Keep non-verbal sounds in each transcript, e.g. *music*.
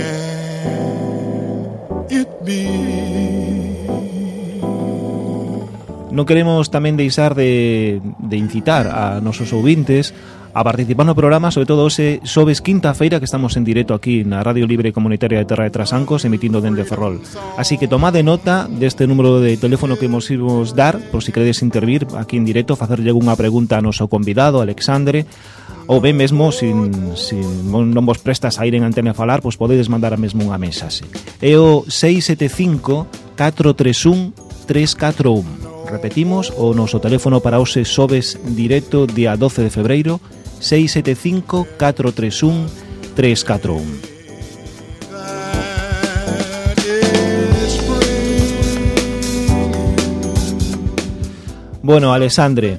can it be? Non queremos tamén deixar de, de incitar a nosos ouvintes a participar no programa, sobre todo ese xoves quinta feira que estamos en directo aquí na Radio Libre Comunitaria de Terra de Trasancos emitindo dende Ferrol. Así que tomade nota deste número de teléfono que vos imos dar por si queredes intervir aquí en directo, facerlle unha pregunta a noso convidado, Alexandre, ou ben mesmo sin, sin non vos prestas a ir en antena a falar, pois podedes mandar a mesmo unha mensaxe. É o 675 431 341. Repetimos, o noso teléfono para hoxe sobes directo día 12 de febreiro 675 431 341. Bueno, Alexandre,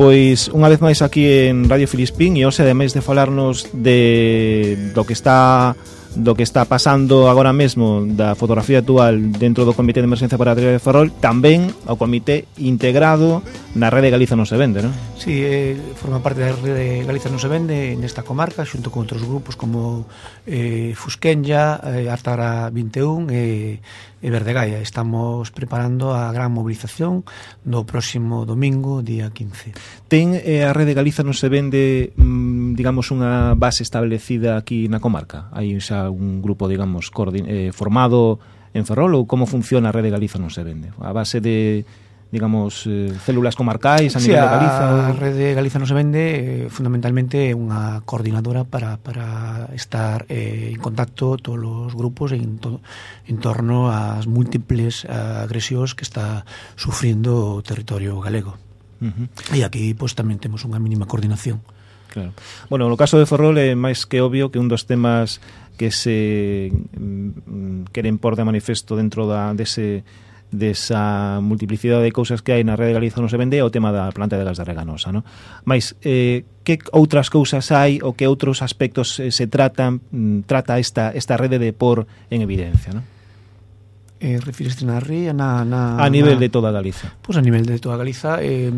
Pois unha vez máis aquí en Radio Filispín e hoxe ademais de falarnos de do que está do que está pasando agora mesmo da fotografía actual dentro do Comité de Emergencia para a Tria de Ferrol tamén ao Comité integrado na Rede Galiza non se vende, non? Si, sí, eh, forma parte da Rede Galiza non se vende nesta comarca xunto con outros grupos como eh, Fusquenlla, eh, Artara 21 e eh, e Verdegaia. Estamos preparando a gran mobilización no próximo domingo, día 15. Ten eh, a Rede Galiza non se vende, mm, digamos, unha base establecida aquí na comarca? Hai xa un grupo, digamos, eh, formado en Ferrol ou como funciona a Rede Galiza non se vende? A base de digamos, eh, células comarcais a sí, nivel de Galiza? A Rede Galiza non se vende eh, fundamentalmente é unha coordinadora para, para estar eh, en contacto todos os grupos en, to, en torno ás múltiples agresións que está sufrindo o territorio galego. Uh -huh. E aquí pois tamén temos unha mínima coordinación. Claro. Bueno, no caso de Ferrol é máis que obvio que un dos temas que se mm, mm queren por de manifesto dentro da, dese desa multiplicidade de cousas que hai na rede Galiza non se vende é o tema da planta de gas de Reganosa no? Mais, eh, que outras cousas hai ou que outros aspectos eh, se tratan mm, trata esta, esta rede de por en evidencia non? Eh, refireste na ría, na, na... A nivel na, de toda Galiza. Pois pues a nivel de toda Galiza eh,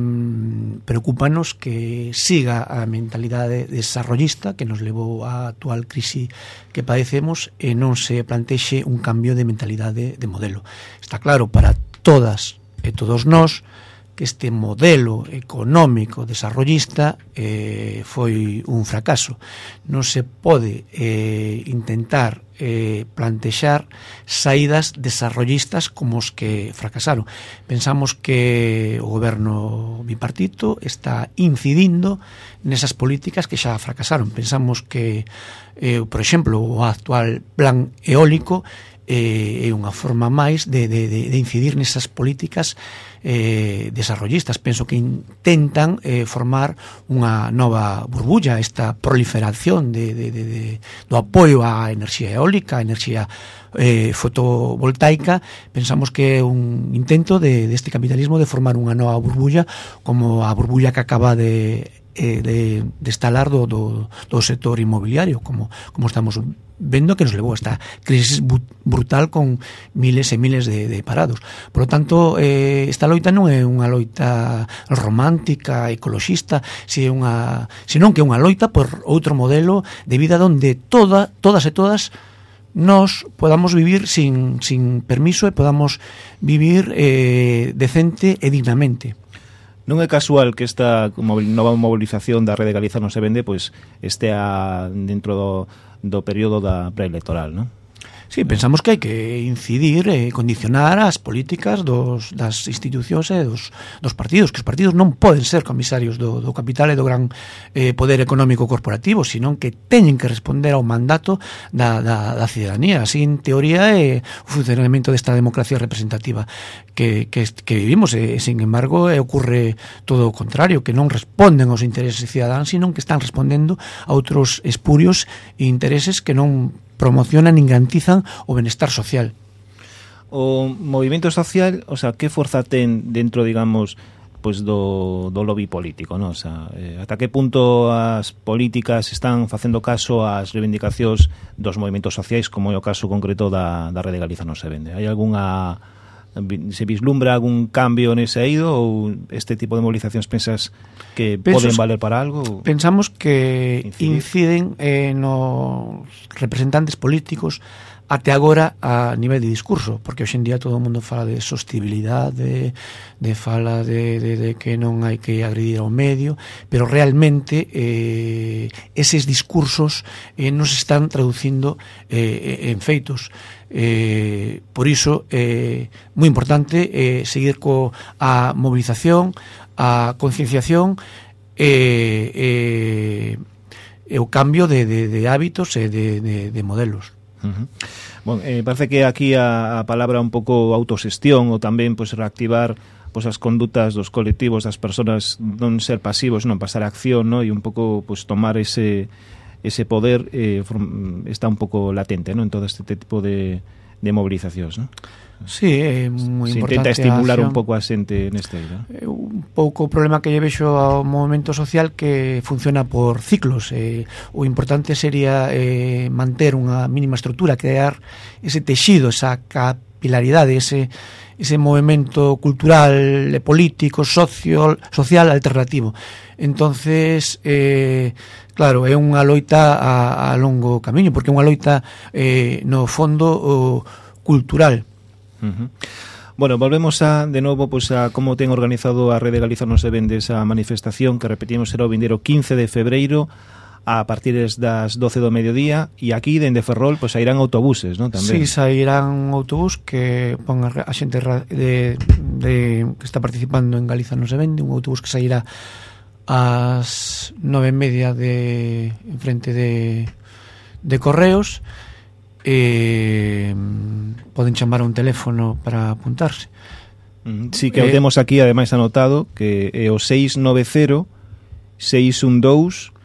preocupanos que siga a mentalidade desarrollista que nos levou á actual crisi que padecemos e non se plantexe un cambio de mentalidade de modelo. Está claro para todas e todos nós que este modelo económico desarrollista eh, foi un fracaso. Non se pode eh, intentar eh, plantexar saídas desarrollistas como os que fracasaron. Pensamos que o goberno bipartito está incidindo nesas políticas que xa fracasaron. Pensamos que, eh, por exemplo, o actual plan eólico eh, é unha forma máis de, de, de de incidir nesas políticas eh, desarrollistas. Penso que intentan eh, formar unha nova burbulla, esta proliferación de, de, de, de, do apoio á enerxía eólica, á enerxía eh, fotovoltaica. Pensamos que é un intento deste de, de capitalismo de formar unha nova burbulla como a burbulla que acaba de eh, de, de estalar do, do, do sector inmobiliario como, como estamos vendo que nos levou a esta crisis brutal con miles e miles de, de parados. Por lo tanto eh, esta loita non é unha loita romántica ecoloxista si é unha, senón que é unha loita por outro modelo de vida donde toda, todas e todas nos podamos vivir sin, sin permiso e podamos vivir eh, decente e dignamente. Non é casual que esta nova mobilización da Rede Galiza non se vende, pois este a, dentro do, do período da preelectoral, non? Sí, pensamos que hai que incidir e condicionar as políticas dos, das institucións e dos, dos partidos, que os partidos non poden ser comisarios do, do capital e do gran eh, poder económico corporativo, sino que teñen que responder ao mandato da, da, da cidadanía. Así, en teoría, é eh, o funcionamento desta democracia representativa que, que, que vivimos. Eh, e, sin embargo, eh, ocurre todo o contrario, que non responden aos intereses cidadáns, sino que están respondendo a outros espurios e intereses que non promocionan e garantizan o benestar social. O movimento social, o sea, que forza ten dentro, digamos, pois do, do lobby político, non? O sea, eh, ata que punto as políticas están facendo caso ás reivindicacións dos movimentos sociais, como é o caso concreto da, da Rede Galiza non se vende? Hai algunha se vislumbra algún cambio nese eido ou este tipo de mobilizacións pensas que Pensos, poden valer para algo? Pensamos que incidir? inciden eh, nos representantes políticos até agora a nivel de discurso, porque hoxe en día todo o mundo fala de sostibilidade, de, fala de, de, de que non hai que agredir ao medio, pero realmente eh, eses discursos eh, non se están traducindo eh, en feitos. Eh, por iso, é eh, moi importante eh, seguir co a movilización, a concienciación, e eh, eh, o cambio de, de, de hábitos e de, de, de modelos. Uh -huh. Bon, eh, parece que aquí a, a palabra un pouco autosestión ou tamén pois pues, reactivar pois as condutas dos colectivos, das persoas non ser pasivos, non pasar a acción, no? e un pouco pois tomar ese ese poder eh, está un pouco latente, ¿no? En todo este tipo de de mobilizacións, non? Sí, é moi importante. Se intenta estimular un pouco a xente neste aí, non? Un pouco o problema que lle vexo ao movimento social que funciona por ciclos. Eh, o importante sería eh, manter unha mínima estrutura, crear ese texido, esa capilaridade, ese ese movimento cultural, político, socio, social alternativo. Entonces, eh, Claro, é unha loita a, a longo camiño, porque é unha loita eh, no fondo o, cultural. Uh -huh. Bueno, volvemos a, de novo pues, a como ten organizado a Rede Galiza non se vende esa manifestación que repetimos será o vindeiro 15 de febreiro a partir das 12 do mediodía e aquí dende Ferrol pois pues, sairán autobuses, non tamén? Si, sí, sairán autobús que pon a xente de, de, que está participando en Galiza non se vende, un autobús que sairá ás nove e media de, en frente de, de Correos e mm, poden chamar a un teléfono para apuntarse. Mm-hmm. Sí, que eh, temos aquí ademais anotado que é o 690 612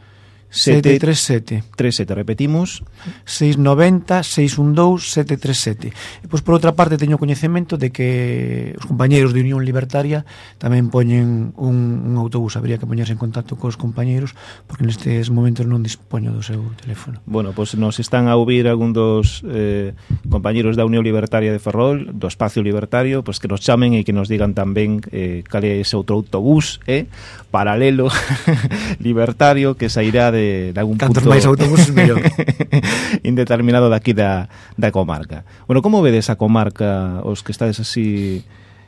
737. 37, repetimos. 690, 612, 737. E pois por outra parte teño coñecemento de que os compañeiros de Unión Libertaria tamén poñen un, un autobús, habría que poñerse en contacto cos compañeiros porque nestes momentos non dispoño do seu teléfono. Bueno, pois nos están a ouvir algún dos eh, compañeiros da Unión Libertaria de Ferrol, do Espacio Libertario, pois que nos chamen e que nos digan tamén eh, cal é ese outro autobús, eh, paralelo *laughs* libertario que sairá de de, de algún Cantos punto... máis autobuses, *laughs* mellor. indeterminado daqui da, da comarca. Bueno, como vedes a comarca, os que estades así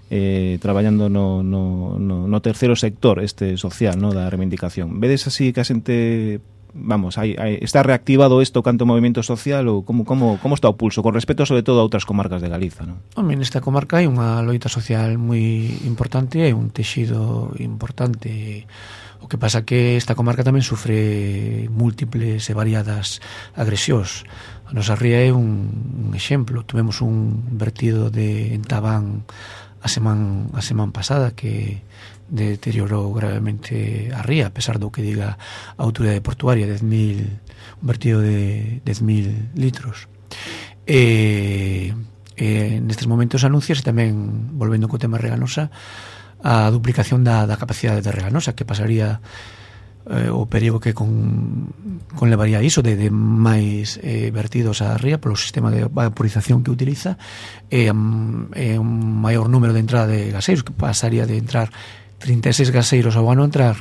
eh, traballando no, no, no, no terceiro sector este social no da reivindicación. Vedes así que a xente vamos, hai, hai, está reactivado isto canto movimento social ou como, como, como está o pulso con respecto sobre todo a outras comarcas de Galiza non? Home, nesta comarca hai unha loita social moi importante e un texido importante O que pasa que esta comarca tamén sufre múltiples e variadas agresións. A nosa ría é un, un exemplo. Tivemos un vertido de en Tabán a semana, a semana pasada que deteriorou gravemente a ría, a pesar do que diga a autoridade portuaria, 10.000 un vertido de 10.000 litros. E, e nestes momentos anuncias e tamén, volvendo co tema reganosa, a duplicación da, da capacidade de reganosa que pasaría eh, o perigo que con, conlevaría iso de, de máis eh, vertidos á ría polo sistema de vaporización que utiliza e eh, eh, un maior número de entrada de gaseiros que pasaría de entrar 36 gaseiros ao ano entrar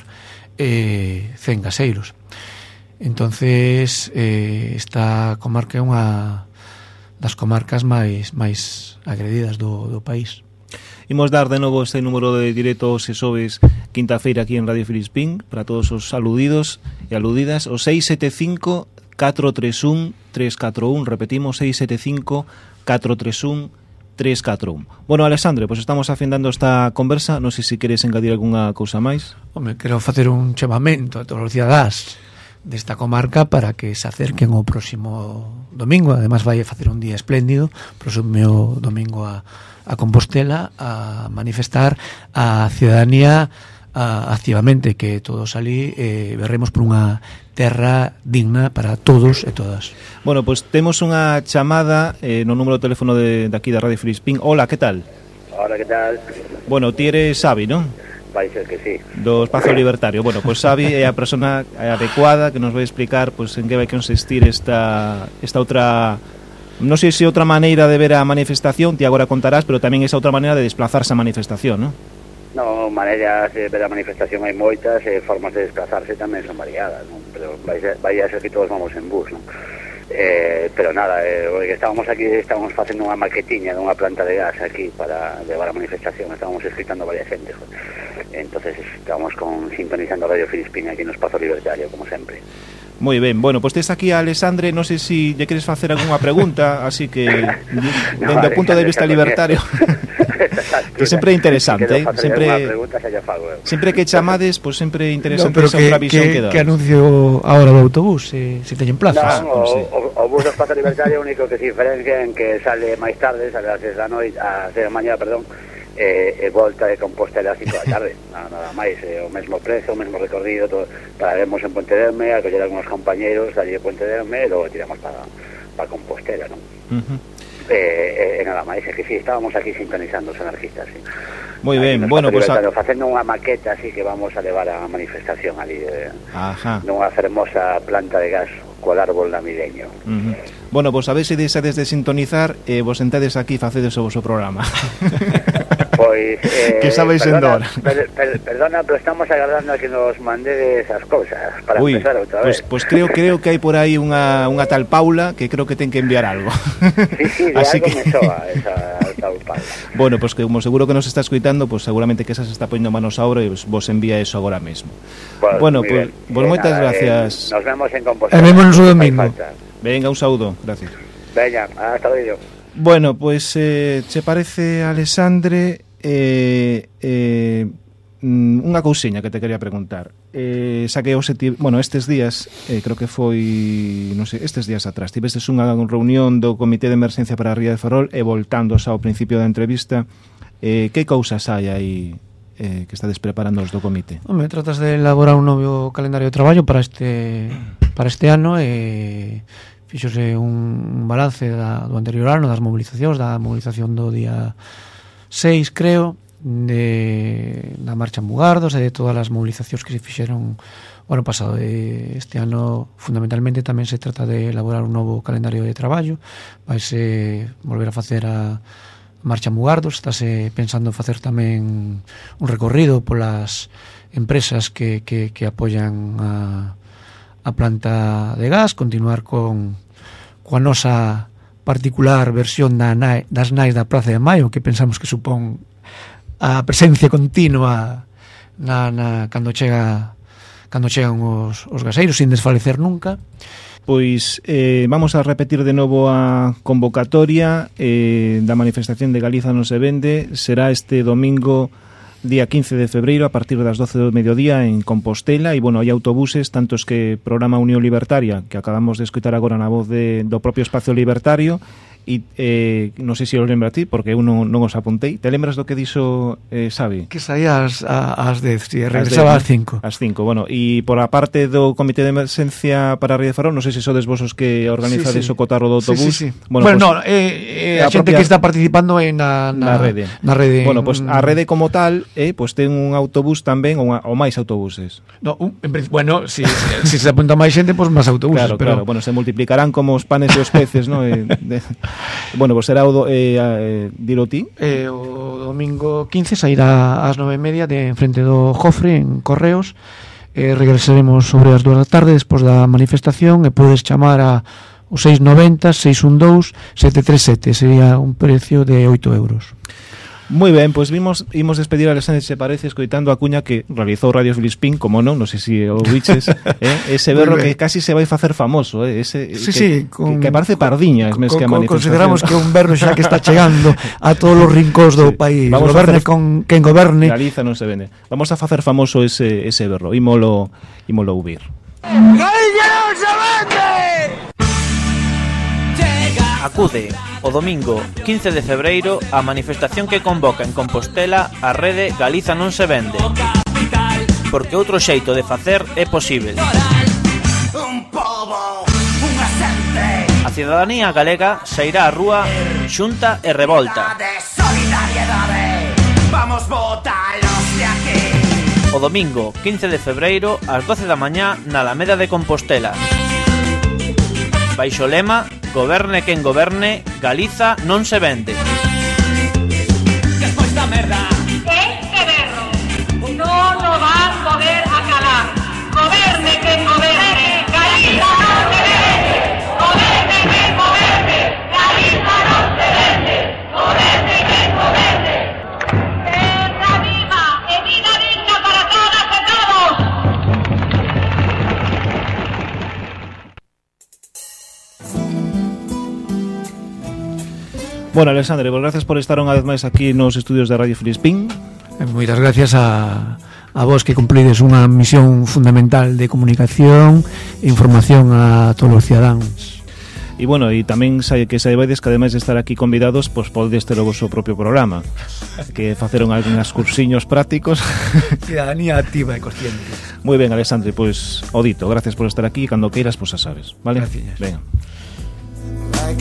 eh, 100 gaseiros. Entonces eh, esta comarca é unha das comarcas máis máis agredidas do, do país. Imos dar de novo este número de directos e sobes quinta feira aquí en Radio Filispín para todos os aludidos e aludidas o 675 431 341 repetimos 675 431 341 Bueno, Alexandre, pois pues estamos afindando esta conversa. Non sei se queres engadir algunha cousa máis. Home, quero facer un chamamento a todos os cidadás desta comarca para que se acerquen o próximo domingo. Además vai a facer un día espléndido, próximo domingo a a Compostela a manifestar a ciudadanía a, activamente que todos ali eh, berremos por unha terra digna para todos e todas. Bueno, pois pues, temos unha chamada eh, no número de teléfono de, de aquí da Radio Filispín. Hola, que tal? Hola, que tal? Bueno, ti eres Xavi, non? Vai ser que sí. Do Espacio Libertario. Bueno, pois pues, Xavi é a persona adecuada que nos vai explicar pois, pues, en que vai consistir esta, esta outra non sei se outra maneira de ver a manifestación, ti agora contarás, pero tamén esa outra maneira de desplazarse a manifestación, non? No, maneiras de ver a manifestación hai moitas e formas de desplazarse tamén son variadas, non? Pero vai, vai a ser que todos vamos en bus, non? Eh, pero nada, eh, que estábamos aquí estábamos facendo unha maquetiña dunha planta de gas aquí para levar a manifestación estábamos escritando varias xente, jo. entonces estábamos con, sintonizando Radio Filispina aquí no Espazo Libertario como sempre Moi ben, bueno, pois tes aquí a Alexandre, non sei se si lle queres facer algunha pregunta, así que no, dende o punto de vista libertario *laughs* que sempre é interesante, eh? sempre sempre que chamades, pois pues, sempre é interesante no, esa outra visión que, que, que anuncio agora do autobús, se, se teñen plazas. No, o, sí. o, o bus do espazo libertario único que se diferencia en que sale máis tarde, sale ás 6 da noite, ás 6 da mañá, perdón, e, e volta de Compostela a 5 da tarde *laughs* nada, nada máis, eh, o mesmo prezo, o mesmo recorrido todo, pararemos en Ponte Derme a coller algunos compañeros ali de Ponte Derme e logo tiramos para, para Compostela non? Uh eh, -huh. eh, e nada máis, é que si sí, estábamos aquí sintonizando os anarquistas sí. Moi ben, bueno, pues a... facendo unha maqueta así que vamos a levar a manifestación ali de, Ajá. nunha fermosa planta de gas coal árbol namideño. Uh -huh. Bueno, pois pues, a ver se desades de sintonizar e eh, vos sentades aquí facedes o vosso programa. *laughs* *laughs* Pois, eh, Que sabéis en perdona, dor. per, per, perdona, pero estamos agardando a que nos mandedes as cousas para Ui, empezar outra pois, vez. pois creo creo que hai por aí unha, unha tal Paula que creo que ten que enviar algo. Sí, sí, de *laughs* Así algo que- me soa *laughs* esa tal. Bueno, pois que como seguro que nos está escoitando, pois seguramente que esa se está poñendo manos a obra e vos, vos envía eso agora mesmo. Bueno, moi pois, ben. pois Eh, moitas nada, gracias. Eh, nos vemos en Compostela. Non fai domingo. Venga, un saúdo, gracias. Veña, hasta luego. Bueno, pois eh, che parece, Alexandre, eh, eh, mm, unha cousiña que te quería preguntar. Eh, saquei o seti... Bueno, estes días, eh, creo que foi, non sei, estes días atrás, tivestes unha reunión do Comité de Emergencia para a Ría de Ferrol e voltándose ao principio da entrevista, eh, que cousas hai aí eh, que estades preparando os do comité? Home, tratas de elaborar un novo calendario de traballo para este para este ano e fixose un balance da, do anterior ano, das mobilizacións, da mobilización do día seis, creo, de, da marcha en Mugardos e de todas as movilizacións que se fixeron o ano pasado. E este ano, fundamentalmente, tamén se trata de elaborar un novo calendario de traballo. Vaise volver a facer a marcha Mugardos. Estáse pensando en facer tamén un recorrido polas empresas que, que, que apoian a, a planta de gas, continuar con coa nosa particular versión da nai, das nais da Praza de Maio que pensamos que supón a presencia continua na, na cando chega cando chegan os, os gaseiros sin desfalecer nunca. Pois eh, vamos a repetir de novo a convocatoria eh, da manifestación de Galiza non se vende. Será este domingo día 15 de febreiro a partir das 12 do mediodía en Compostela. E, bueno, hai autobuses, tantos que programa Unión Libertaria, que acabamos de escutar agora na voz de, do propio Espacio Libertario, E eh, non sei se o lembra ti, porque eu non, non os apuntei. Te lembras do que dixo eh, Xavi? Que saía ás, ás 10, si, regresaba ás 5. Ás 5, bueno. E por a parte do Comité de Emergencia para Ría de Farol, non sei se sodes vosos que organizades sí, sí. o cotarro do autobús. Sí, sí, sí. Bueno, bueno pues, no, eh, eh, a, a xente propia... que está participando en na, na, na rede. Na rede. Bueno, pois pues, mm. a rede como tal, eh, pois pues, ten un autobús tamén, ou, ou máis autobuses. No, un, en, bueno, si, si, si se apunta máis xente, pois pues, máis autobuses. Claro, pero... claro. Bueno, se multiplicarán como os panes e os peces, no? *laughs* Eh, de... Bueno, vos será o do, eh, eh, dilo ti. Eh, o domingo 15 sairá ás nove e media de enfrente do Jofre en Correos. Eh, regresaremos sobre as 2 da tarde despois da manifestación e podes chamar a o 690 612 737 sería un precio de 8 euros Moi ben, pois vimos imos despedir a Alexandre se parece escoitando a cuña que realizou Radio Filispín, como non, non sei se si o biches, *laughs* eh? ese berro que casi se vai facer famoso, eh? ese sí, que, sí, con, que, que parece pardiña, con, mes que a manifestación. Consideramos que é un berro xa que está chegando a todos os rincóns do sí. país, Vamos goberne facer, con quen goberne. Galiza non se vende. Vamos a facer famoso ese ese berro, ímolo ímolo ouvir. Galiza non se vende! Acude o domingo 15 de febreiro a manifestación que convoca en Compostela a rede Galiza non se vende. Porque outro xeito de facer é posible. A cidadanía galega sairá á rúa xunta e revolta. Vamos aquí. O domingo 15 de febreiro ás 12 da mañá na Alameda de Compostela. Baixo lema Goberne quen goberne, Galiza non se vende. Despois da merda Bueno, Alexandre, pues gracias por estar unha vez máis aquí nos estudios de Radio Filispín. Eh, moitas gracias a, a vos que cumplides unha misión fundamental de comunicación e información a todos os cidadáns. E bueno, e tamén sai que saibades que ademais de estar aquí convidados, pois podes ter o vosso propio programa, que faceron algunhas cursiños prácticos. *laughs* Cidadanía activa e consciente. Moi ben, Alexandre, pois odito, gracias por estar aquí, cando queiras, pois a sabes, vale? Gracias. Venga. Like